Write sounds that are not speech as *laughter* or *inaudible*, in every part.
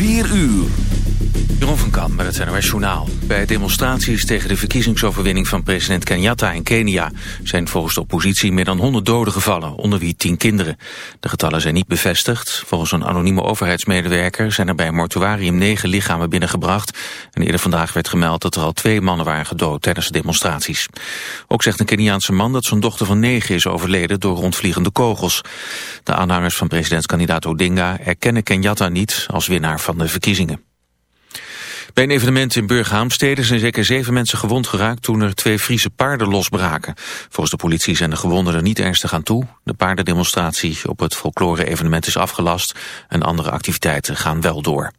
4 uur. Jeroen van Kamp met het NOS Journaal. Bij demonstraties tegen de verkiezingsoverwinning van president Kenyatta in Kenia... zijn volgens de oppositie meer dan 100 doden gevallen, onder wie 10 kinderen. De getallen zijn niet bevestigd. Volgens een anonieme overheidsmedewerker zijn er bij een mortuarium 9 lichamen binnengebracht. En eerder vandaag werd gemeld dat er al twee mannen waren gedood tijdens de demonstraties. Ook zegt een Keniaanse man dat zijn dochter van 9 is overleden door rondvliegende kogels. De aanhangers van presidentskandidaat Odinga erkennen Kenyatta niet als winnaar van de verkiezingen. Bij een evenement in Burghaamstede zijn zeker zeven mensen gewond geraakt toen er twee Friese paarden losbraken. Volgens de politie zijn de gewonden er niet ernstig aan toe. De paardendemonstratie op het folklore-evenement is afgelast en andere activiteiten gaan wel door.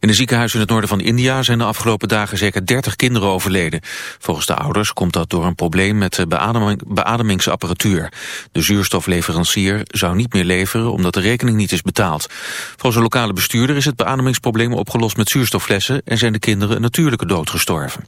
In een ziekenhuis in het noorden van India zijn de afgelopen dagen zeker 30 kinderen overleden. Volgens de ouders komt dat door een probleem met de beademing, beademingsapparatuur. De zuurstofleverancier zou niet meer leveren omdat de rekening niet is betaald. Volgens een lokale bestuurder is het beademingsprobleem opgelost met zuurstofflessen en zijn de kinderen een natuurlijke dood gestorven.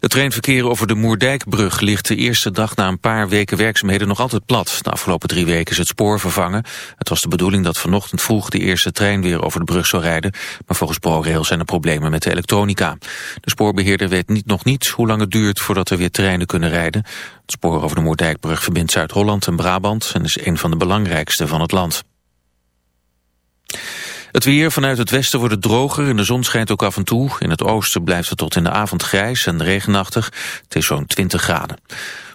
Het treinverkeer over de Moerdijkbrug ligt de eerste dag na een paar weken werkzaamheden nog altijd plat. De afgelopen drie weken is het spoor vervangen. Het was de bedoeling dat vanochtend vroeg de eerste trein weer over de brug zou rijden. Maar volgens ProRail zijn er problemen met de elektronica. De spoorbeheerder weet niet, nog niet hoe lang het duurt voordat er weer treinen kunnen rijden. Het spoor over de Moerdijkbrug verbindt Zuid-Holland en Brabant en is een van de belangrijkste van het land. Het weer vanuit het westen wordt het droger en de zon schijnt ook af en toe. In het oosten blijft het tot in de avond grijs en regenachtig. Het is zo'n 20 graden.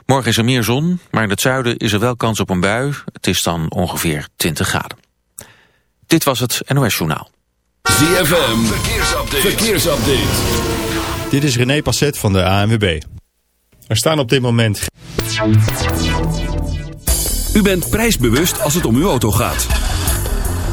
Morgen is er meer zon, maar in het zuiden is er wel kans op een bui. Het is dan ongeveer 20 graden. Dit was het NOS Journaal. ZFM, verkeersupdate. verkeersupdate. Dit is René Passet van de ANWB. Er staan op dit moment... U bent prijsbewust als het om uw auto gaat.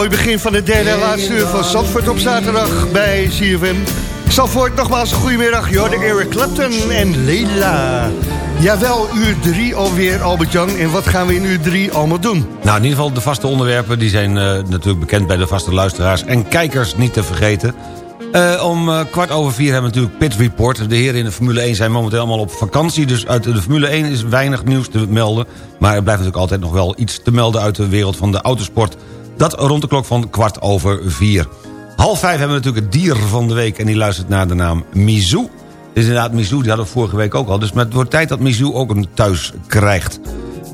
Mooi begin van de derde laatste uur van Zandvoort op zaterdag bij CFM. Zandvoort, nogmaals een goedemiddag. Jorde Eric Clapton en Leila. Jawel, uur drie alweer, Albert-Jan. En wat gaan we in uur drie allemaal doen? Nou, in ieder geval de vaste onderwerpen... die zijn eh, natuurlijk bekend bij de vaste luisteraars... en kijkers niet te vergeten. Eh, om eh, kwart over vier hebben we natuurlijk Pit Report. De heren in de Formule 1 zijn momenteel allemaal op vakantie... dus uit de Formule 1 is weinig nieuws te melden. Maar er blijft natuurlijk altijd nog wel iets te melden... uit de wereld van de autosport. Dat rond de klok van kwart over vier. Half vijf hebben we natuurlijk het dier van de week... en die luistert naar de naam Mizou. Dus inderdaad, Mizou, die hadden we vorige week ook al. Dus het wordt tijd dat Mizou ook een thuis krijgt.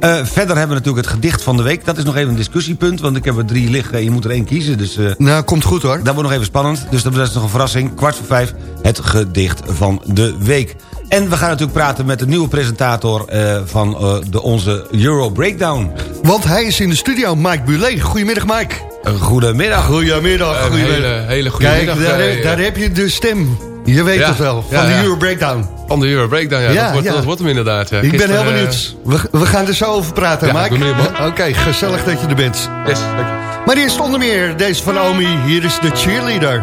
Uh, verder hebben we natuurlijk het gedicht van de week. Dat is nog even een discussiepunt, want ik heb er drie liggen... en je moet er één kiezen, dus... Uh, nou, komt goed hoor. Dat wordt nog even spannend, dus dat is nog een verrassing. Kwart voor vijf, het gedicht van de week. En we gaan natuurlijk praten met de nieuwe presentator uh, van de, onze Euro Breakdown. Want hij is in de studio, Mike Bulet. Goedemiddag, Mike. Goedemiddag. Goedemiddag. Een hele, hele goede Kijk, middag. daar, daar heb je de stem. Je weet Ja. het wel, van Ja, de. Euro Breakdown. Van de Euro Breakdown, ja. Ja, dat, wordt, ja. dat wordt hem inderdaad. Ja. Ik ben heel eh, benieuwd. We, we gaan er zo over praten, Ja, Mike. *laughs* Oké, gezellig dat je er bent. Yes, dank je. Maar eerst onder meer deze van Omi. Hier is de cheerleader.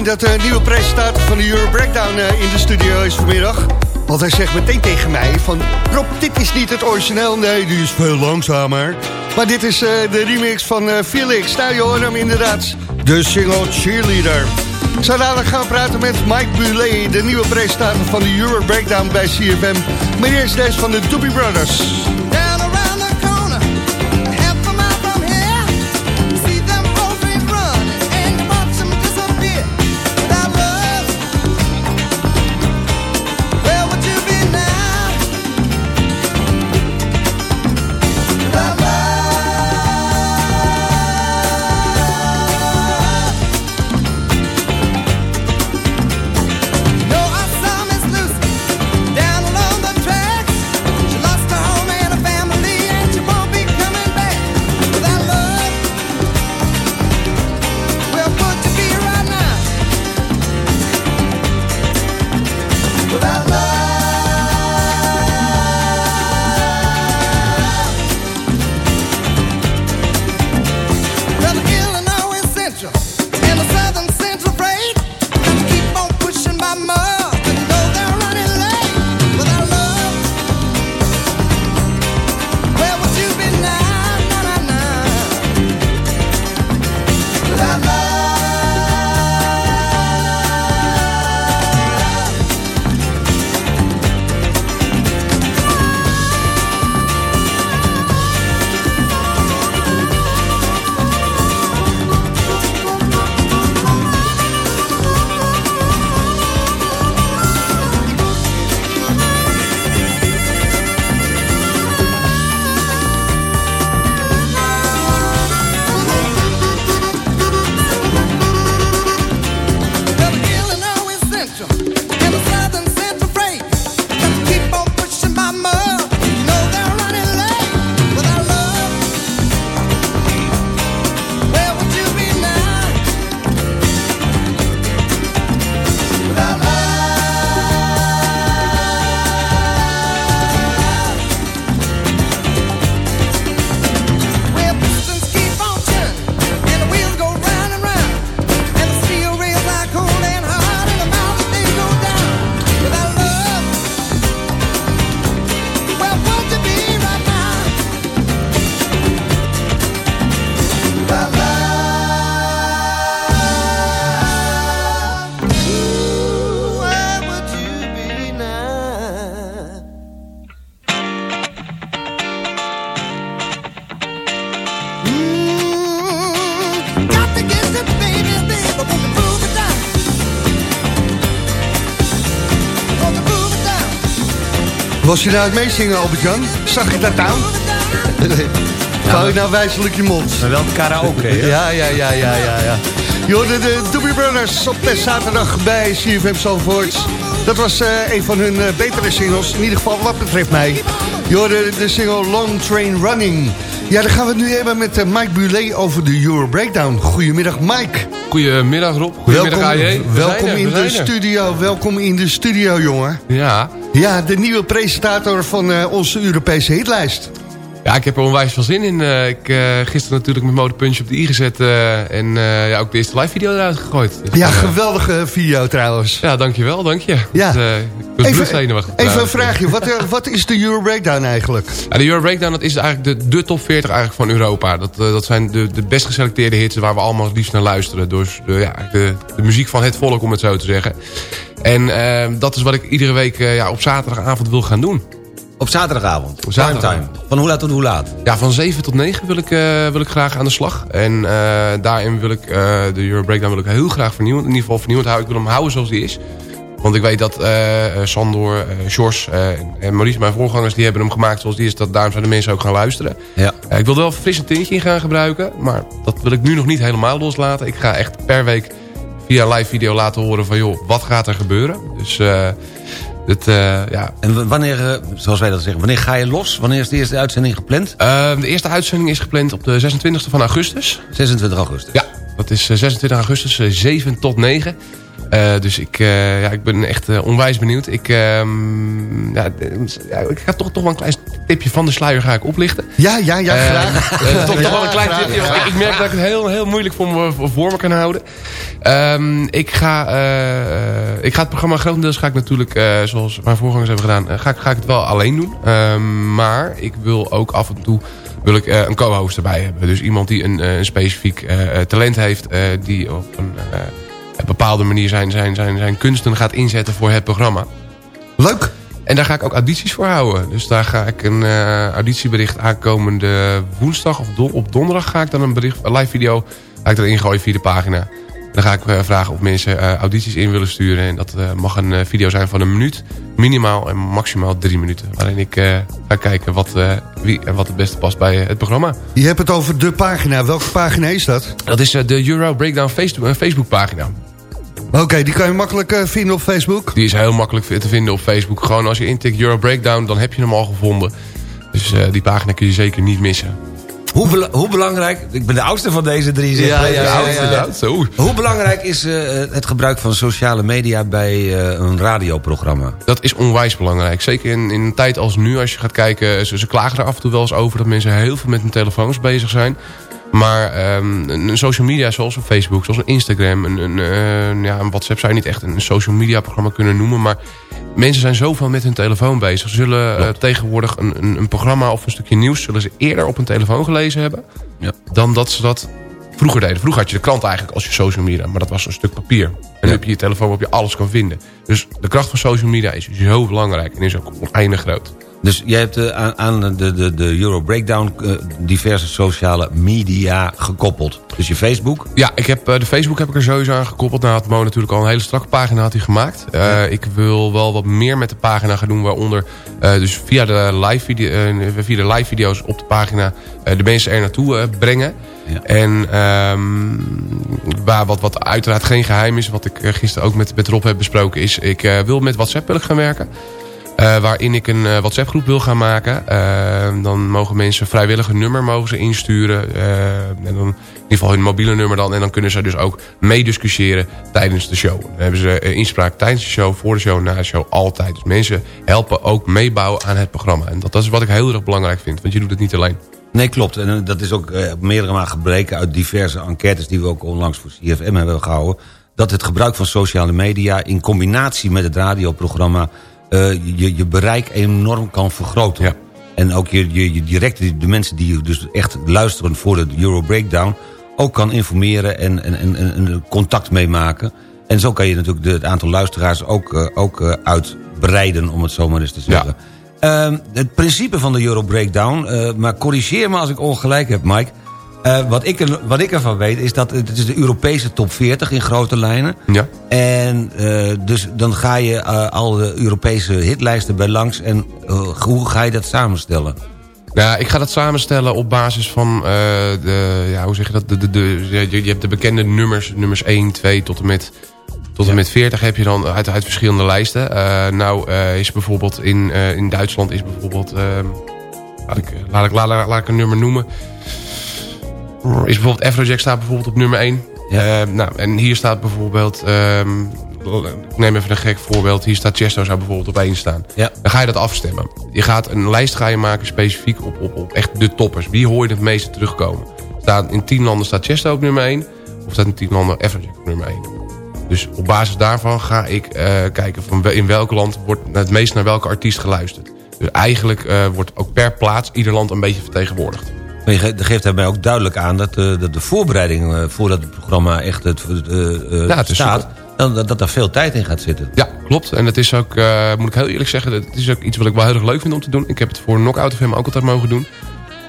Dat de nieuwe presentator van de Euro Breakdown eh, in de studio is vanmiddag. Want hij zegt meteen tegen mij van... Rob, dit is niet het origineel. Nee, die is veel langzamer. Maar dit is eh, de remix van eh, Felix. Nou, je hoort hem inderdaad. De single Cheerleader. Zo dadelijk gaan we praten met Mike Bulet, de nieuwe presentator van de Euro Breakdown bij CFM. Maar eerst deze van de Doobie Brothers. Was je nou het meezingen, Albert-Jan? Zag je dat nou? Hou je nou wijzelijk je mond? Maar wel karaoke, hè? Ja, ja, ja, ja, ja, ja. Je hoorde de Doobie Brothers op de zaterdag bij CFM Zandvoort. Dat was eh, een van hun eh, betere singles, in ieder geval wat betreft mij. Je hoorde de single Long Train Running. Ja, dan gaan we het nu hebben met eh, Mike Bulet over de Euro Breakdown. Goedemiddag, Mike. Goedemiddag Rob. Goedemiddag welkom, AJ. We welkom er, in de er. studio, welkom in de studio, jongen. Ja. Ja, de nieuwe presentator van eh, onze Europese hitlijst. ja, ik heb er onwijs veel zin in. Eh, ik uh, gisteren natuurlijk met Motorpunch op de i gezet. en ja, ook de eerste live video eruit gegooid. Dus, Ja, geweldige video trouwens. ja, dankjewel, dank je. Ja. Dus, ik Even, even een vraagje, wat, wat is de Euro Breakdown eigenlijk? Ja, de Euro Breakdown dat is eigenlijk de, de top 40 eigenlijk van Europa. Dat, dat zijn de, de best geselecteerde hits waar we allemaal het liefst naar luisteren. Dus de, ja, de, de muziek van het volk, om het zo te zeggen. En eh, dat is wat ik iedere week eh, ja, op zaterdagavond wil gaan doen. Op zaterdagavond. Op. Van hoe laat tot hoe laat? Ja, van 7 tot 9 wil ik, eh, wil ik graag aan de slag. En eh, daarin wil ik de Euro Breakdown wil ik heel graag vernieuwen. In ieder geval vernieuwend houden. Ik wil hem houden zoals die is. Want ik weet dat Sandor, Sjors en Maurice, mijn voorgangers... die hebben hem gemaakt zoals die is. Dat, daarom zijn de mensen ook gaan luisteren. Ja. Ik wil er wel een frisse tintje in gaan gebruiken. Maar dat wil ik nu nog niet helemaal loslaten. Ik ga echt per week via live video laten horen van... joh, wat gaat er gebeuren? Dus eh het, eh, ja, En wanneer, eh, zoals wij dat zeggen, wanneer ga je los? Wanneer is de eerste uitzending gepland? Eh, de eerste uitzending is gepland op de 26e van augustus. 26 augustus. Ja, dat is eh, 26 augustus, eh, 7 tot 9. Eh, dus ik, eh, ja, ik ben echt eh, onwijs benieuwd. Ik, ehm, ja, ja, ik ga toch, toch wel een klein tipje van de sluier ga ik oplichten. Ja, ja, ja, graag. toch, toch wel een klein graag, tipje. Ik, ik merk dat ik het heel, heel moeilijk voor me, voor me kan houden. Ehm, ik, ga, ik ga het programma grotendeels ga ik natuurlijk, zoals mijn voorgangers hebben gedaan, ga, ik- ga ik het wel alleen doen. Ehm, maar ik wil ook af en toe wil ik, een co-host erbij hebben. Dus iemand die een, een specifiek talent heeft, die op een een bepaalde manier zijn, zijn, zijn, zijn kunsten gaat inzetten voor het programma. Leuk. En daar ga ik ook audities voor houden. Dus daar ga ik een eh, auditiebericht aankomende woensdag of op donderdag ga ik dan een bericht, een live video ga ik erin gooien via de pagina. Dan ga ik eh, vragen of mensen eh, audities in willen sturen. En dat mag een video zijn van een minuut. Minimaal en maximaal drie minuten. Waarin ik ga kijken wat, wie en wat het beste past bij het programma. Je hebt het over de pagina. Welke pagina is dat? Dat is de Euro Breakdown Facebook, Facebook pagina. Oké, die kan je makkelijk eh, vinden op Facebook. Die is heel makkelijk te vinden op Facebook. Gewoon als je intikt Euro Breakdown, dan heb je hem al gevonden. Dus eh, die pagina kun je zeker niet missen. Hoe, bela- hoe belangrijk... Ik ben de oudste van deze drie. zeg. Ja, ja, ja. Hoe belangrijk is eh, het gebruik van sociale media bij eh, een radioprogramma? Dat is onwijs belangrijk. Zeker in, in een tijd als nu, als je gaat kijken... Ze, ze klagen er af en toe wel eens over dat mensen heel veel met hun telefoons bezig zijn. Maar ehm, een, een social media zoals een Facebook, zoals een Instagram... Een, een, eh, ja, een WhatsApp zou je niet echt een social media programma kunnen noemen... maar mensen zijn zoveel met hun telefoon bezig. Ze zullen eh, tegenwoordig een, een, een programma of een stukje nieuws... zullen ze eerder op hun telefoon gelezen hebben... Ja. dan dat ze dat vroeger deden. Vroeger had je de krant eigenlijk als je social media... maar dat was een stuk papier. En nu heb je je telefoon waarop je alles kan vinden. Dus de kracht van social media is zo belangrijk... en is ook oneindig groot. Dus jij hebt eh, aan, aan de, de, de Euro Breakdown eh, diverse sociale media gekoppeld. Dus je Facebook. Ja, ik heb, eh, de Facebook heb ik er sowieso aan gekoppeld. Nou had Mo natuurlijk al een hele strakke pagina had hij gemaakt. Ik wil wel wat meer met de pagina gaan doen. Waaronder dus via de, live video, via de live video's op de pagina de mensen er naartoe brengen. En ehm, waar wat, wat uiteraard geen geheim is. Wat ik eh, gisteren ook met, met Rob heb besproken. Is ik eh, wil met WhatsApp wil ik gaan werken. Eh, waarin ik een WhatsApp groep wil gaan maken. Eh, dan mogen mensen vrijwillig een nummer mogen ze insturen. Eh, en dan, in ieder geval hun mobiele nummer dan. En dan kunnen ze dus ook meediscussiëren tijdens de show. Dan hebben ze inspraak tijdens de show, voor de show, na de show, altijd. Dus mensen helpen ook meebouwen aan het programma. En dat is wat ik heel erg belangrijk vind. Want je doet het niet alleen. Nee, klopt. En eh, dat is ook eh, meerdere malen gebleken uit diverse enquêtes... die we ook onlangs voor CFM hebben gehouden... dat het gebruik van sociale media in combinatie met het radioprogramma... eh, je, je bereik enorm kan vergroten. Ja. En ook je, je, je direct de, mensen die dus echt luisteren voor de Euro Breakdown... ook kan informeren en, en, en, en- en contact mee maken. En zo kan je natuurlijk de, het aantal luisteraars ook, ook uitbreiden... om het zo maar eens te zeggen. Ehm, het principe van de Euro Breakdown, eh, maar corrigeer me als ik ongelijk heb, Mike... Eh, wat, ik er, wat ik ervan weet is dat het is de Europese top 40 in grote lijnen. Ja. En eh, dus dan ga je al de Europese hitlijsten bij langs. En hoe ga je dat samenstellen? Nou, ja, ik ga dat samenstellen op basis van de, ja, hoe zeg je dat? De, de, je hebt de bekende nummers, nummers 1, 2 tot en met, tot en met 40 heb je dan uit, uit verschillende lijsten. Eh, nou eh, is bijvoorbeeld in, eh, in Duitsland is bijvoorbeeld, ehm, laat, ik, laat, ik, laat, laat, laat ik een nummer noemen. Is bijvoorbeeld Afrojack staat bijvoorbeeld op nummer 1. Ja. nou, en hier staat bijvoorbeeld, ehm, ik neem even een gek voorbeeld. Hier staat Chesto zou bijvoorbeeld op 1 staan. Ja. Dan ga je dat afstemmen. Je gaat een lijst ga je maken specifiek op, op, op echt de toppers. Wie hoor je het meeste terugkomen? Staat, in 10 landen staat Chesto op nummer 1. Of staat in 10 landen Afrojack op nummer 1. Dus op basis daarvan ga ik eh, kijken van in welk land wordt het meest naar welke artiest geluisterd. Dus eigenlijk eh, wordt ook per plaats ieder land een beetje vertegenwoordigd. Maar je ge- dat geeft daarbij ook duidelijk aan dat, eh, dat de voorbereiding voordat het programma echt het, Ja, het is staat, dat, dat daar veel tijd in gaat zitten. Ja, klopt. En dat is ook, moet ik heel eerlijk zeggen, het is ook iets wat ik wel heel erg leuk vind om te doen. Ik heb het voor Knockout FM ook altijd mogen doen.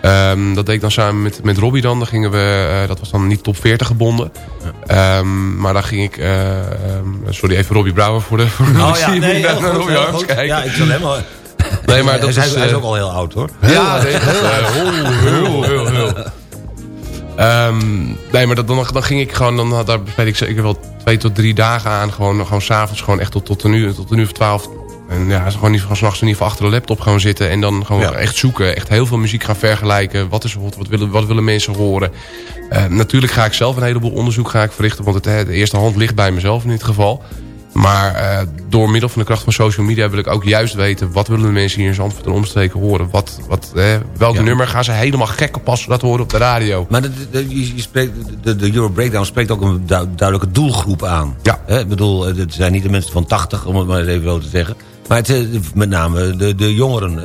Ehm, dat deed ik dan samen met, met Robbie dan. Dan gingen we, eh, dat was dan niet top 40 gebonden. Ehm, maar dan ging ik, eh, ehm, sorry even Robbie Brouwer voor de... Voor de Oh ja, nee, *laughs* naar goed, Robbie heel Harms kijken. Ja, ik zal helemaal... Nee, maar dat hij, is, is, hij is eh, ook al heel oud hoor. Ja, nee, heel, heel, heel, *laughs* nee, maar dat, dan, dan ging ik gewoon, dan had, daar besteed ik zeker wel twee tot drie dagen aan. Gewoon, gewoon s'avonds gewoon echt tot, tot een uur, tot een uur of twaalf. En ja, gewoon niet van s'nachts in ieder geval achter de laptop gewoon zitten. En dan gewoon Ja. echt zoeken. Echt heel veel muziek gaan vergelijken. Wat is wat willen, wat willen mensen horen. Ehm, natuurlijk ga ik zelf een heleboel onderzoek ga ik verrichten. Want het, de eerste hand ligt bij mezelf in dit geval. Maar eh, door middel van de kracht van social media wil ik ook juist weten... wat willen de mensen hier in Zandvoort en omstreken horen. Wat, wat, eh, welk Ja. nummer gaan ze helemaal gek op als ze dat horen op de radio. Maar de, de, je je spreekt, de, de Euro Breakdown spreekt ook een du- duidelijke doelgroep aan. Ja. Hè, ik bedoel, eh, het zijn niet de mensen van 80, om het maar eens even zo te zeggen. Maar het, eh, met name de, de jongeren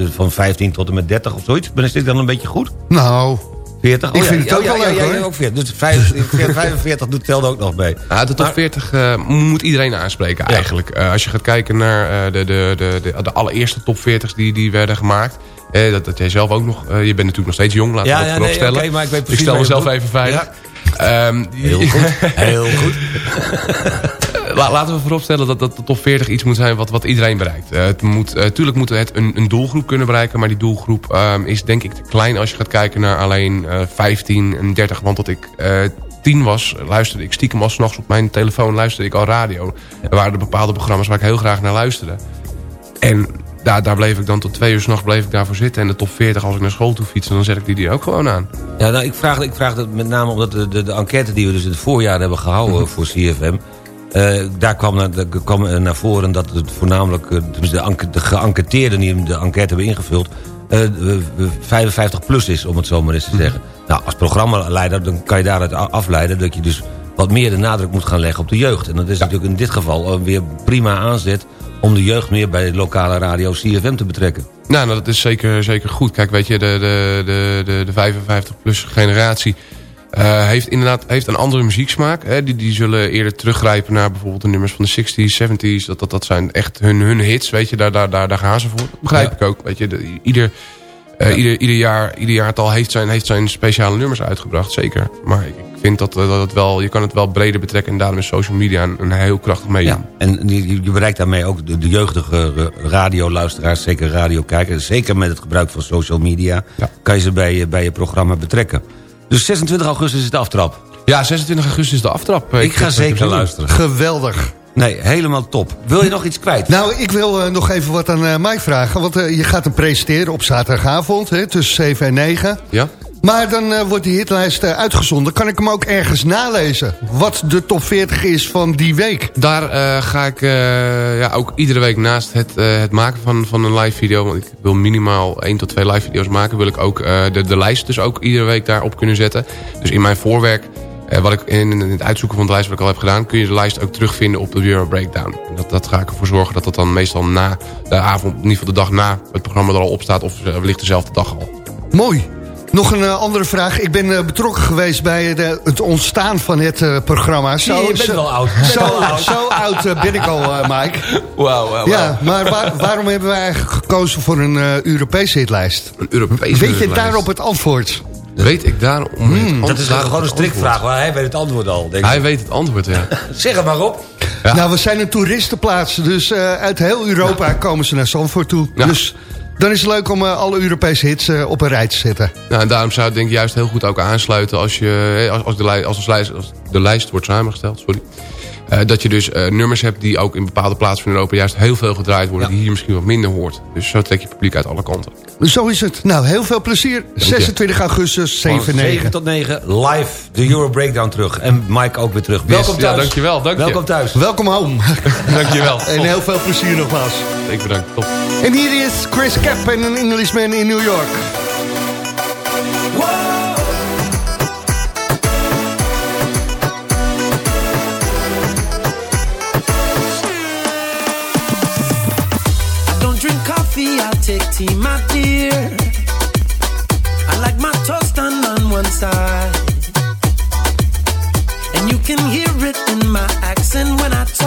eh, van 15 tot en met 30 of zoiets. Ben ik dan een beetje goed? Nou, 40? Ik vind het ook ja, wel ja, leuk, ja, hoor. ja, ook 40. Dus 45, 45 *laughs* doet telde ook nog mee. Ja, de top Maar- 40 eh, moet iedereen aanspreken eigenlijk. Eh, als je gaat kijken naar eh, de, de, de, de, de allereerste top 40's die, die werden gemaakt. Eh, dat, dat jij zelf ook nog... eh, je bent natuurlijk nog steeds jong, laten we Ja, dat ja, voorop nee, stellen. maar ik weet precies stel waar je mezelf even veilig. Ehm, Heel *laughs* goed, heel goed. *laughs* La- laten we vooropstellen dat, dat de top 40 iets moet zijn wat, wat iedereen bereikt. Eh, het moet, eh, tuurlijk moet het een, een doelgroep kunnen bereiken. Maar die doelgroep ehm, is denk ik te klein als je gaat kijken naar alleen eh 15 en 30. Want tot ik eh 10 was, luisterde ik stiekem al s'nachts op mijn telefoon luisterde ik al radio. Er waren er bepaalde programma's waar ik heel graag naar luisterde. En daar, daar bleef ik dan tot twee uur s'nachts bleef ik daarvoor zitten. En de top 40 als ik naar school toe fietste, dan zet ik die, die ook gewoon aan. Ja, nou, ik, vraag, ik vraag dat met name omdat de, de, de enquête die we dus in het voorjaar hebben gehouden voor CFM... eh, daar kwam naar, daar kwam eh, naar voren dat het voornamelijk eh, dus de, de geënquêteerden die de enquête hebben ingevuld... eh, eh, 55 plus is, om het zo maar eens te zeggen. Nou, als programmaleider dan kan je daaruit afleiden dat je dus wat meer de nadruk moet gaan leggen op de jeugd. En dat is natuurlijk in dit geval weer prima aanzet om de jeugd meer bij de lokale radio CFM te betrekken. Nou, nou, dat is zeker, zeker goed. Kijk, weet je, de, de, de, de, de 55-plus generatie eh, heeft inderdaad heeft een andere muzieksmaak. Hè. Die, die zullen eerder teruggrijpen naar bijvoorbeeld de nummers van de 60s, 70s. Dat, dat, dat zijn echt hun, hun hits, weet je. Daar, daar, daar, daar gaan ze voor. Dat begrijp Ja. ik ook. Weet je, de- ieder, eh, ieder, ieder, jaar, ieder jaartal heeft zijn, heeft zijn speciale nummers uitgebracht, zeker. Maar ik, ik vind dat, eh, dat het wel, je kan het wel breder betrekken. En daarom is social media een, een heel krachtig medium. Ja, en je, je bereikt daarmee ook de, de jeugdige radioluisteraars, zeker radiokijkers. Zeker met het gebruik van social media Ja. kan je ze bij, bij je programma betrekken. Dus 26 augustus is de aftrap. Ja, 26 augustus is de aftrap. Ik ga zeker luisteren. geweldig. Nee, helemaal top. Wil je nog iets kwijt? Nou, ik wil eh, nog even wat aan eh Mike vragen. Want eh, je gaat hem presenteren op zaterdagavond, hè, tussen 7 en 9. Ja? Maar dan eh, wordt die hitlijst eh, uitgezonden. Kan ik hem ook ergens nalezen? Wat de top 40 is van die week? Daar eh, ga ik ja, ook iedere week naast het, het maken van, van een live video... want ik wil minimaal één tot twee live video's maken... wil ik ook de, de lijst dus ook iedere week daarop kunnen zetten. Dus in mijn voorwerk, wat ik in, in het uitzoeken van de lijst wat ik al heb gedaan... kun je de lijst ook terugvinden op de Euro Breakdown. En dat, dat ga ik ervoor zorgen dat dat dan meestal na de avond... in ieder geval de dag na het programma er al op staat... of wellicht dezelfde dag al. Mooi. Nog een eh, andere vraag. Ik ben eh, betrokken geweest bij de, het ontstaan van het eh, programma. Zo, je bent zo- wel oud. Zo, zo oud ben ik al, Mike. Wauw, Ja, maar waar- waarom hebben wij eigenlijk gekozen voor een Europese hitlijst? Een Europese Weet je daarop het antwoord? Weet ik daarom... het Dat is gewoon een strikvraag, maar hij weet het antwoord al. Denk ik. Hij weet het antwoord, ja. *laughs* Zeg het maar op. Ja. Nou, we zijn een toeristenplaats, dus eh, uit heel Europa komen ze naar Zandvoort toe. Ja. Dus dan is het leuk om eh, alle Europese hits eh, op een rij te zetten. Nou, en daarom zou het denk ik juist heel goed ook aansluiten als, je, hè, als, als, de, als de lijst wordt samengesteld. Sorry. Eh, dat je dus eh, nummers hebt die ook in bepaalde plaatsen van Europa juist heel veel gedraaid worden. Die hier misschien wat minder hoort. Dus zo trek je publiek uit alle kanten. Zo is het. Nou, heel veel plezier. 26 augustus, 7, Van 9. 7 tot 9, live de Euro Breakdown terug. En Mike ook weer terug. Welkom ja, thuis. dankjewel, dank je. Welkom thuis. Welkom home. *laughs* Dankjewel. *laughs* en heel veel plezier nogmaals. Ik bedankt. Top. En hier is Chris Cap en een Englishman in New York. Tea, my dear. I like my toast done on one side. And you can hear it in my accent when I talk.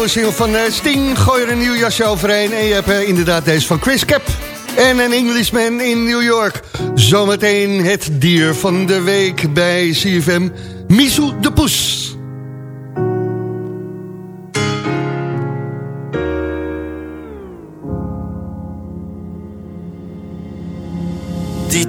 Oude single van eh, Sting, gooi er een nieuw jasje overheen. En je hebt eh, inderdaad deze van Chris Cap en een Englishman in New York. Zometeen het dier van de week bij CFM, Misu de Poes.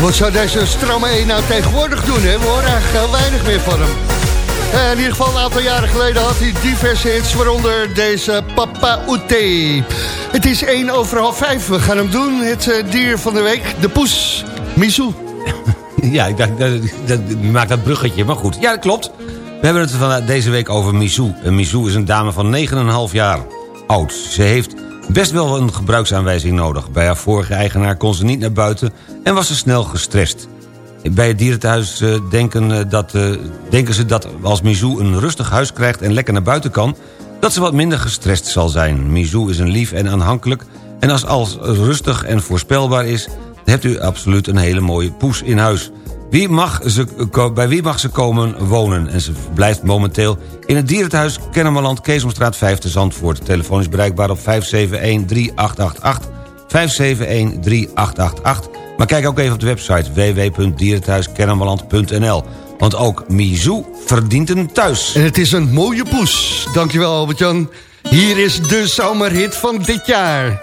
Wat zou deze Stromae nou tegenwoordig doen, hè? We horen eigenlijk heel weinig meer van hem. Eh, in ieder geval een aantal jaren geleden had hij diverse hits, waaronder deze Papa Oete. Het is 1 over half 5. We gaan hem doen. Het eh, dier van de week, de poes, Misou. *laughs* Ja, ik dacht, dat, dat, maakt dat bruggetje, maar goed. Ja, dat klopt. We hebben het van deze week over Misou. En Misou is een dame van 9,5 jaar oud. Ze heeft best wel een gebruiksaanwijzing nodig. Bij haar vorige eigenaar kon ze niet naar buiten en was ze snel gestrest. Bij het dierenthuis eh, denken, eh, dat, eh, denken ze dat als Misou een rustig huis krijgt en lekker naar buiten kan... dat ze wat minder gestrest zal zijn. Misou is een lief en aanhankelijk... en als alles rustig en voorspelbaar is... hebt u absoluut een hele mooie poes in huis. Wie mag ze, bij wie mag ze komen wonen? En ze verblijft momenteel in het dierenthuis Kennemerland... Keesomstraat 5 te Zandvoort. Telefoon is bereikbaar op 571-3888... 571-3888. Maar kijk ook even op de website www.dierenthuiskennemerland.nl. Want ook Mizou verdient een thuis. En het is een mooie poes. Dankjewel Albert-Jan. Hier is de zomerhit van dit jaar.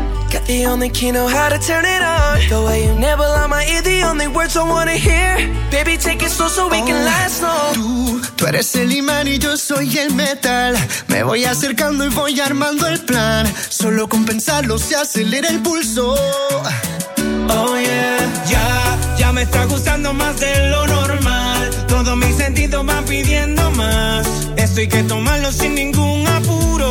Got the only key, know how to turn it on. The way you nibble on my ear, the only words I wanna hear. Baby, take it slow so we can last long. Tú, tú eres el imán y yo soy el metal. Me voy acercando y voy armando el plan. Solo con pensarlo se acelera el pulso. Oh yeah, ya, ya me está gustando más de lo normal. Todos mis sentidos van pidiendo más. Esto hay que tomarlo sin ningún apuro.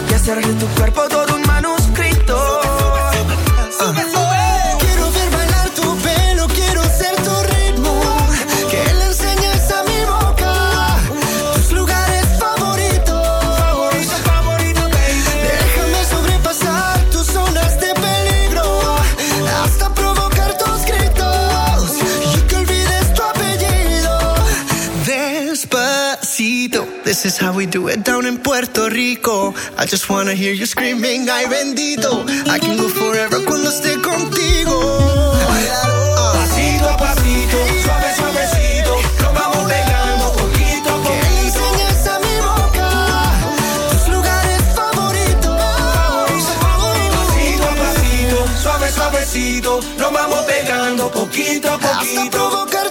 Hacer de tu cuerpo todo un manuscrito. This is how we do it down in Puerto Rico. I just wanna hear you screaming, ay bendito. I can go forever cuando esté contigo. Pasito a pasito, suave, suavecito. Nos vamos pegando poquito a Que le enseñes a mi boca tus lugares favoritos. Pasito a pasito, suave, suavecito. Nos vamos pegando poquito a Hasta poquito. provocar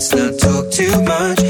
let's not talk too much.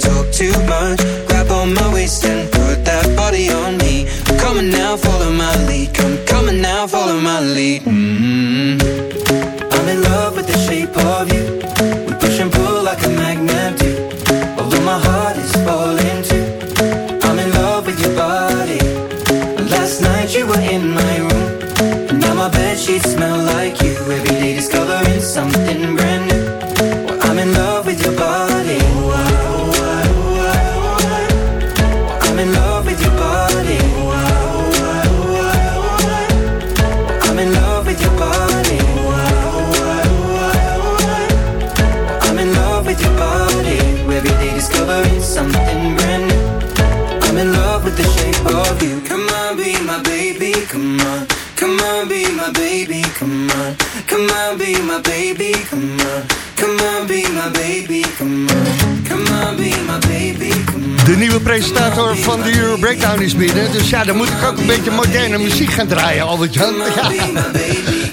nieuwe presentator van de Euro Breakdown is binnen. Dus ja, dan moet ik ook een beetje moderne muziek gaan draaien, Albert-Jan. *laughs* Ja.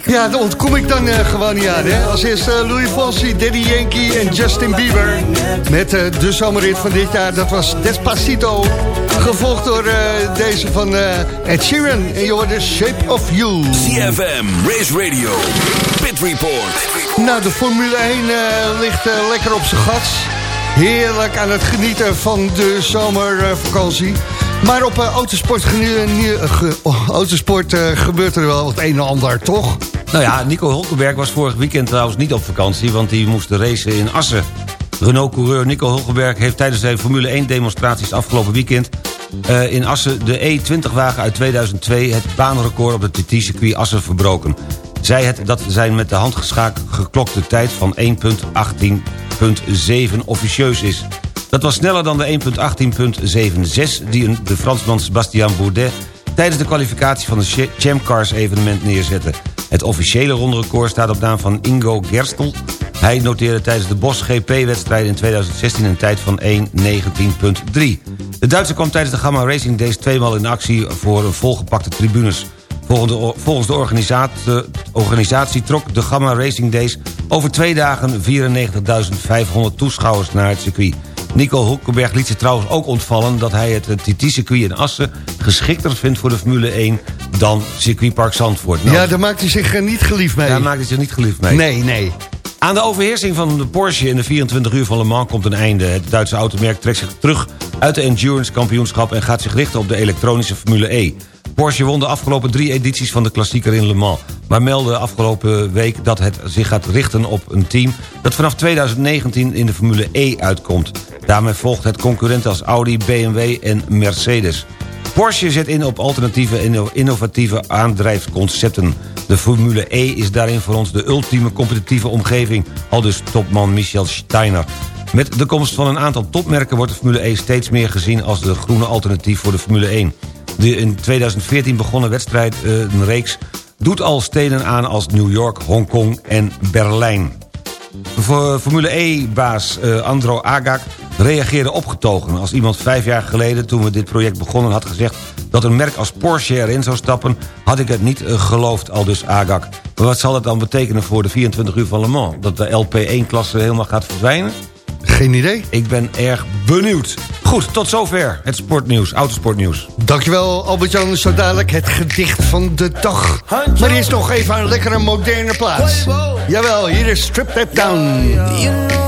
ja, daar ontkom ik dan eh, gewoon niet aan. Hè? Als eerste eh, Louis Fonsi, Daddy Yankee en Justin Bieber. Met eh, de zomerrit van dit jaar, dat was Despacito. Gevolgd door deze van Ed Sheeran. En je hoort de Shape of You. CFM, Race Radio, Pit Report. Nou, de Formule 1 eh, ligt lekker op zijn gat. Heerlijk aan het genieten van de zomervakantie. maar op eh, autosport, eh, oh, autosport eh, gebeurt er wel het een en ander, toch? Nou ja, Nico Hulkenberg was vorig weekend trouwens niet op vakantie... want hij moest racen in Assen. Renault-coureur Nico Hulkenberg heeft tijdens zijn Formule 1-demonstraties afgelopen weekend... in Assen de E20-wagen uit 2002 het baanrecord op het TT-circuit Assen verbroken. Zij het dat zijn met de hand geschaak- geklokte tijd van 1.18.7 officieus is. Dat was sneller dan de 1.18.76 die de Fransman Sébastien Bourdet... tijdens de kwalificatie van de Champ Cars evenement neerzette. Het officiële ronderecord staat op naam van Ingo Gerstel. Hij noteerde tijdens de Bosch GP-wedstrijd in 2016 een tijd van 1.19.3. De Duitser kwam tijdens de Gamma Racing Days tweemaal in actie voor volgepakte tribunes. Volgens de, volgens de organisatie, organisatie trok de Gamma Racing Days over twee dagen 94.500 toeschouwers naar het circuit. Nico Hulkenberg liet zich trouwens ook ontvallen dat hij het TT-circuit in Assen geschikter vindt voor de Formule 1 dan circuitpark Zandvoort. Nou, Ja, daar maakt hij zich eh, niet geliefd mee. daar maakt hij zich niet geliefd mee. Nee, nee. Aan de overheersing van de Porsche in de 24 uur van Le Mans komt een einde. Het Duitse automerk trekt zich terug uit de Endurance kampioenschap... en gaat zich richten op de elektronische Formule E. Porsche won de afgelopen drie edities van de klassieker in Le Mans... maar meldde afgelopen week dat het zich gaat richten op een team... dat vanaf 2019 in de Formule E uitkomt. Daarmee volgt het concurrenten als Audi, BMW en Mercedes. Porsche zet in op alternatieve en innovatieve aandrijfconcepten. De Formule E is daarin voor ons de ultieme competitieve omgeving... al dus topman Michel Steiner. Met de komst van een aantal topmerken wordt de Formule E steeds meer gezien... als de groene alternatief voor de Formule 1. De in 2014 begonnen wedstrijd, eh, een reeks doet al steden aan als New York, Hongkong en Berlijn. Formule E-baas eh, Andro Agag reageerde opgetogen... als iemand vijf jaar geleden, toen we dit project begonnen... had gezegd dat een merk als Porsche erin zou stappen... had ik het niet eh, geloofd, al dus Agag. Maar wat zal dat dan betekenen voor de 24 uur van Le Mans? Dat de LP1-klasse helemaal gaat verdwijnen? Geen idee. Ik ben erg benieuwd. Goed, tot zover het sportnieuws, autosportnieuws. Dankjewel Albert-Jan, zo dadelijk het gedicht van de dag. Maar eerst nog even een lekkere moderne plaats. Jawel, hier is Strip That Down.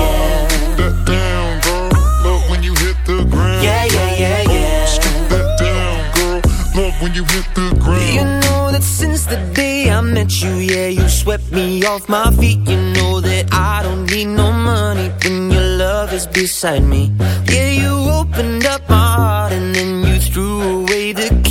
You, yeah, you swept me off my feet. You know that I don't need no money when your love is beside me. Yeah, you opened up my heart and then you threw away the key.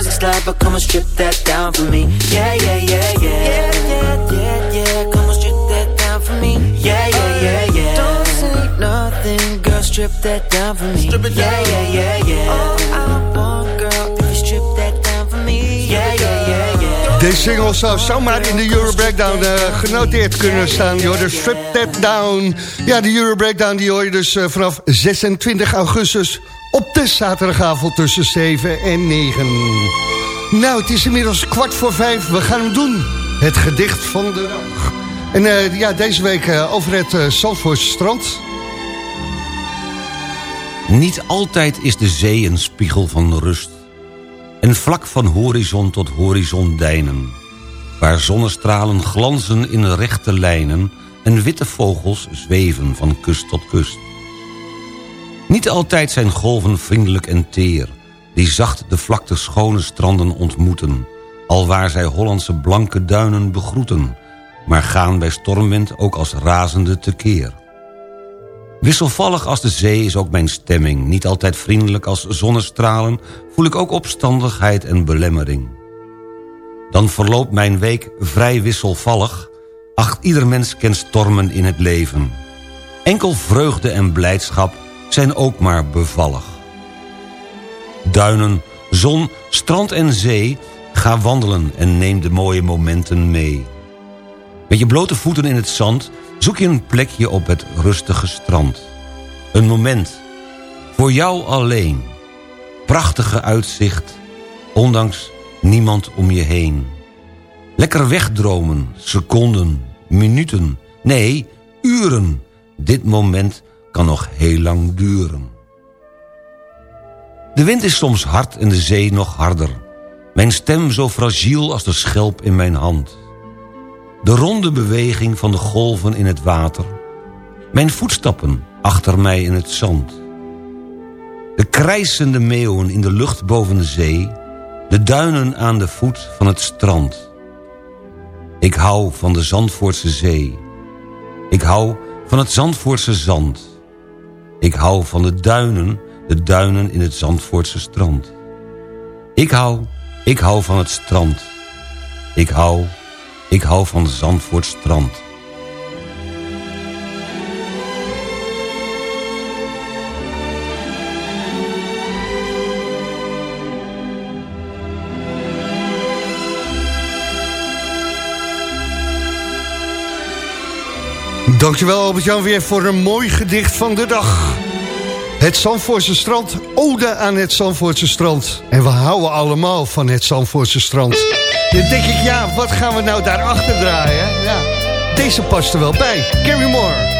music's loud, but come and strip that down for me. Yeah, yeah, yeah, yeah. Yeah, yeah, yeah, yeah. Come and strip that down for me. Yeah, yeah, yeah, yeah. Don't say nothing, girl. Strip that down for me. Strip it down. Yeah, yeah, yeah, yeah. All I want, girl, if you strip that down for me. Yeah, yeah, yeah, yeah. Deze single zou zomaar in de Euro Breakdown eh, genoteerd kunnen staan. Je hoort de Strip That Down. Ja, de Euro Breakdown die hoor je dus eh, vanaf 26 augustus... op de zaterdagavond tussen 7 en 9. Nou, het is inmiddels kwart voor vijf. We gaan hem doen. Het gedicht van de dag. En eh, ja, deze week eh, over het uh, strand. Niet altijd is de zee een spiegel van rust. En vlak van horizon tot horizon deinen. Waar zonnestralen glanzen in rechte lijnen... en witte vogels zweven van kust tot kust. Niet altijd zijn golven vriendelijk en teer... die zacht de vlakte schone stranden ontmoeten... alwaar zij Hollandse blanke duinen begroeten... maar gaan bij stormwind ook als razende tekeer. Wisselvallig als de zee is ook mijn stemming. Niet altijd vriendelijk als zonnestralen... voel ik ook opstandigheid en belemmering. Dan verloopt mijn week vrij wisselvallig... ach, ieder mens kent stormen in het leven. Enkel vreugde en blijdschap zijn ook maar bevallig. Duinen, zon, strand en zee... ga wandelen en neem de mooie momenten mee. Met je blote voeten in het zand zoek je een plekje op het rustige strand. Een moment. Voor jou alleen. Prachtige uitzicht. Ondanks niemand om je heen. Lekker wegdromen. Seconden. Minuten. Nee, uren. Dit moment kan nog heel lang duren. De wind is soms hard en de zee nog harder. Mijn stem zo fragiel als de schelp in mijn hand. De ronde beweging van de golven in het water. Mijn voetstappen achter mij in het zand. De krijsende meeuwen in de lucht boven de zee. De duinen aan de voet van het strand. Ik hou van de Zandvoortse zee. Ik hou van het Zandvoortse zand. Ik hou van de duinen, de duinen in het Zandvoortse strand. Ik hou, ik hou van het strand. Ik hou, ik hou van Zandvoort strand. Dankjewel Albert-Jan weer voor een mooi gedicht van de dag. Het Zandvoortse strand, ode aan het Zandvoortse strand. En we houden allemaal van het Zandvoortse strand. Dan denk ik, ja, wat gaan we nou daarachter draaien? Ja, deze past er wel bij. Carry Moore.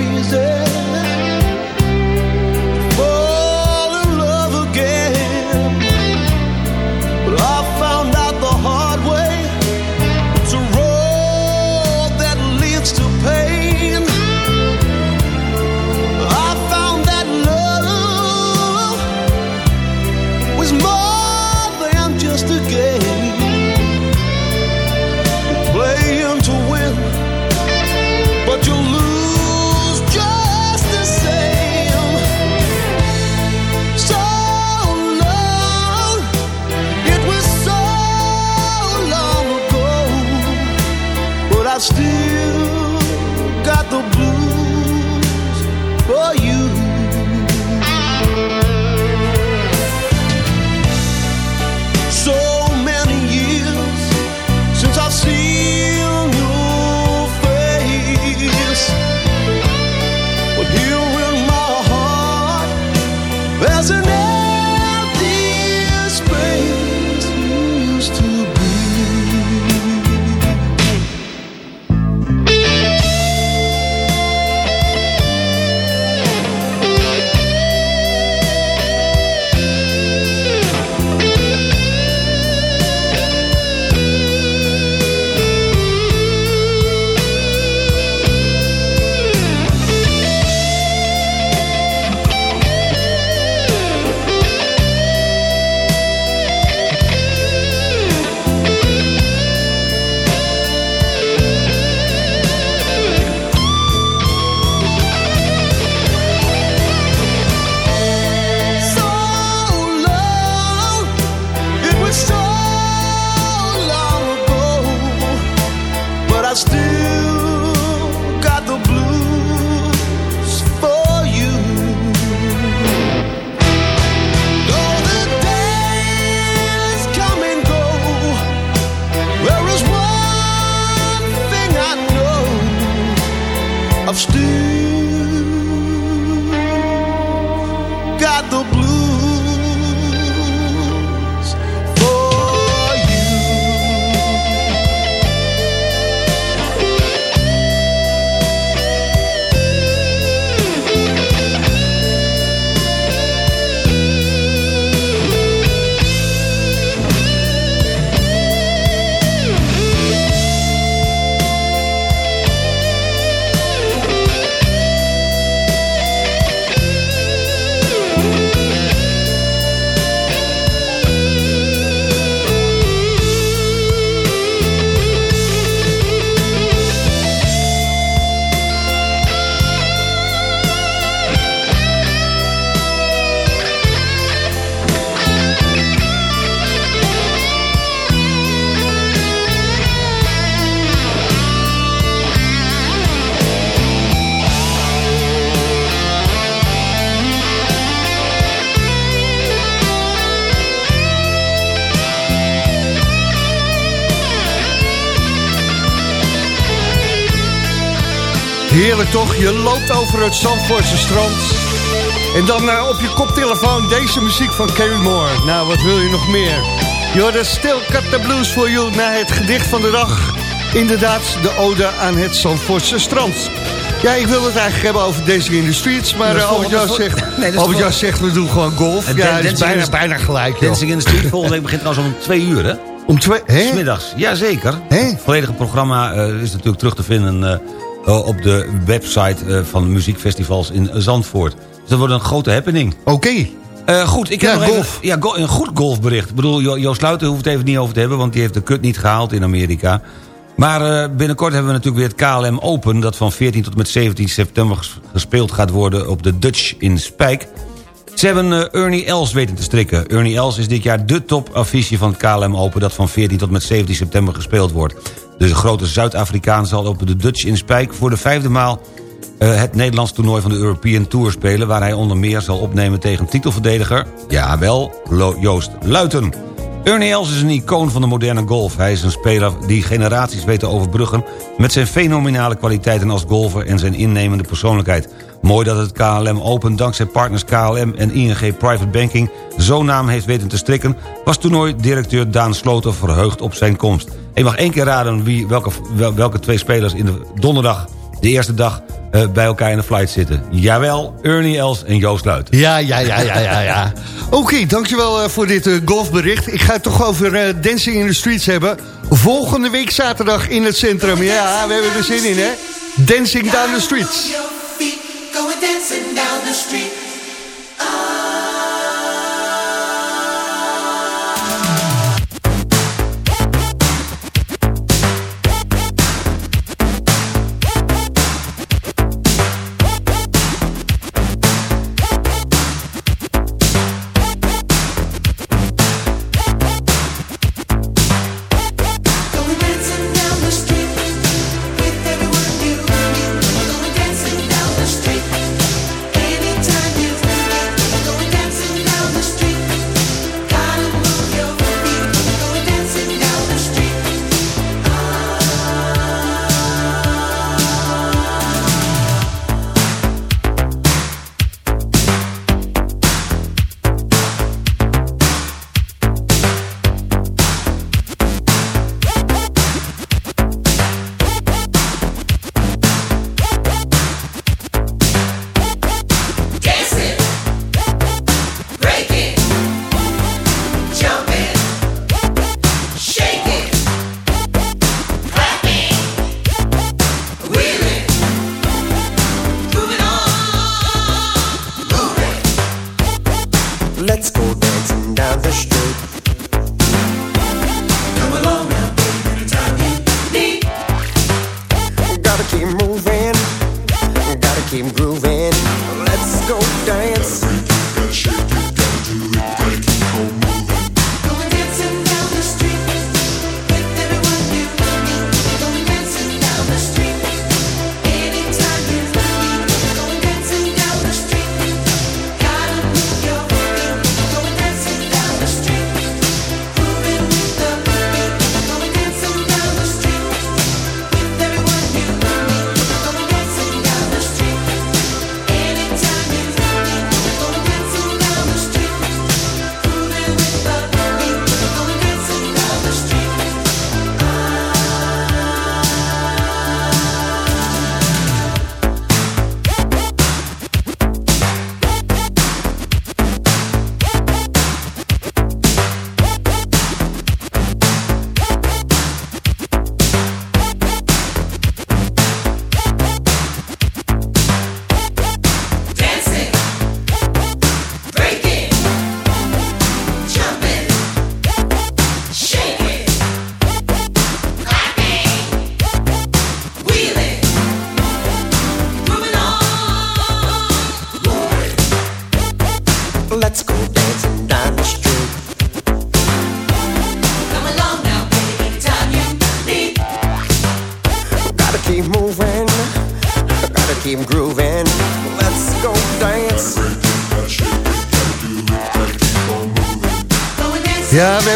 Heerlijk toch? Je loopt over het Zandvoortse strand. En dan eh, op je koptelefoon deze muziek van Carrie Moore. Nou, wat wil je nog meer? Je hoorde Still Cut the Blues for You na het gedicht van de dag. Inderdaad, de ode aan het Zandvoortse strand. Ja, ik wil het eigenlijk hebben over Dancing in the Streets. Maar uh, Albert volgende- zegt, Nee, Albert vol- zegt, we doen gewoon golf. En Ja, dat is bijna, bijna gelijk. joh. Dancing in the Street volgende week begint trouwens om twee uur, hè? Om twee... Hè? Smiddags, jazeker. Het volledige programma eh, is natuurlijk terug te vinden eh, eh, op de website eh, van muziekfestivals in Zandvoort. Dus dat wordt een grote happening. Oké. Eh, goed, ik heb Ja, nog golf. Even, ja, go- een goed golfbericht. Ik bedoel, Jo- Joost Luiten hoeft het even niet over te hebben... want die heeft de kut niet gehaald in Amerika. Maar eh, binnenkort hebben we natuurlijk weer het KLM Open... dat van 14 tot met 17 september ges- gespeeld gaat worden... op de Dutch in Spijk. Ze hebben eh, Ernie Els weten te strikken. Ernie Els is dit jaar de topaffiche van het KLM Open... dat van 14 tot met 17 september gespeeld wordt. De grote Zuid-Afrikaan zal op de Dutch in Spijk... voor de vijfde maal eh, het Nederlands toernooi van de European Tour spelen... waar hij onder meer zal opnemen tegen titelverdediger... jawel, Joost Luiten. Ernie Els is een icoon van de moderne golf. Hij is een speler die generaties weet te overbruggen... met zijn fenomenale kwaliteiten als golfer en zijn innemende persoonlijkheid. Mooi dat het KLM Open dankzij partners KLM en ING Private Banking... zo'n naam heeft weten te strikken... was toernooidirecteur Daan Sloter verheugd op zijn komst. Ik mag één keer raden wie, welke, wel- welke twee spelers in de donderdag... de eerste dag eh, bij elkaar in de flight zitten. Jawel, Ernie Els en Joost Luit. Ja, ja, ja, ja, ja. ja. *laughs* Oké, dankjewel eh, voor dit eh, golfbericht. Ik ga het toch over Dancing in the Streets hebben. Volgende week zaterdag in het centrum. Ja, we hebben er zin in, hè? Dancing down the streets. Dancing down the street.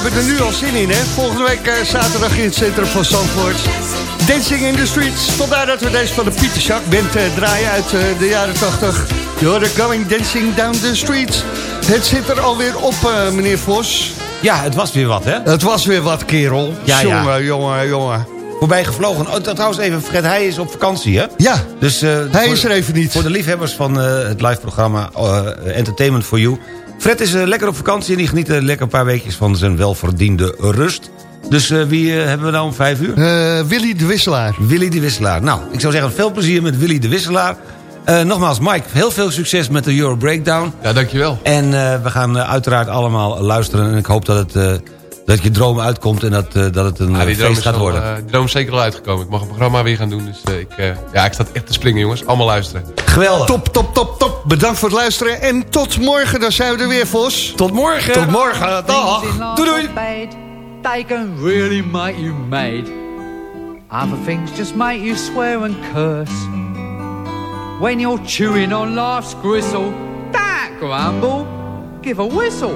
Hebben er nu al zin in, hè? Volgende week eh, zaterdag in het centrum van Zandvoort. Dancing in the Streets. Vandaar dat we deze van de Pieterzak band eh, draaien uit eh, de jaren 80. You're going dancing down the streets. Het zit er alweer op, meneer Vos. Ja, het was weer wat, hè? Het was weer wat, kerel. Ja, ja. jongen, jongen, jongen. Voorbij gevlogen. Oh, trouwens even, Fred, hij is op vakantie, hè? Ja, Dus, eh, hij voor- is er even niet. Voor de liefhebbers van eh, het live programma eh, Entertainment for You. Fred is lekker op vakantie en die geniet lekker een paar weekjes van zijn welverdiende rust. Dus eh, wie hebben we nou om vijf uur? Eh, Willy de Wisselaar. Willy de Wisselaar. Nou, ik zou zeggen veel plezier met Willy de Wisselaar. Eh, nogmaals, Mike, heel veel succes met de Euro Breakdown. Ja, dankjewel. En eh, we gaan uiteraard allemaal luisteren. En ik hoop dat, het, eh, dat je droom uitkomt en dat, eh, dat het een Ja, eh, die droom feest gaat al, worden. eh, die droom is zeker al uitgekomen. Ik mag een programma weer gaan doen. Dus eh, ik, eh, ja, ik sta echt te springen, jongens. Allemaal luisteren. Geweldig. Top, top, top, top. Bedankt voor het luisteren. En tot morgen, dan zijn we er weer, Vos. Tot morgen. Tot morgen. Dag. Doei, doei. They can really make you mad. Other things just make you swear and curse. When you're chewing on life's gristle, that grumble, give a whistle.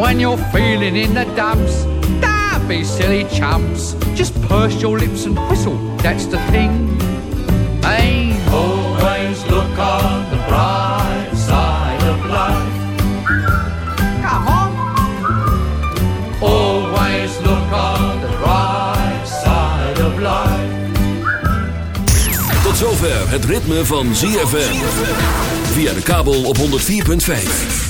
When you're feeling in the dumps, don't be silly chumps. Just purse your lips and whistle, that's the thing. Hey, always look on the bright side of life. Come on. Always look on the bright side of life. Tot zover het ritme van ZFM. Via de kabel op 104.5.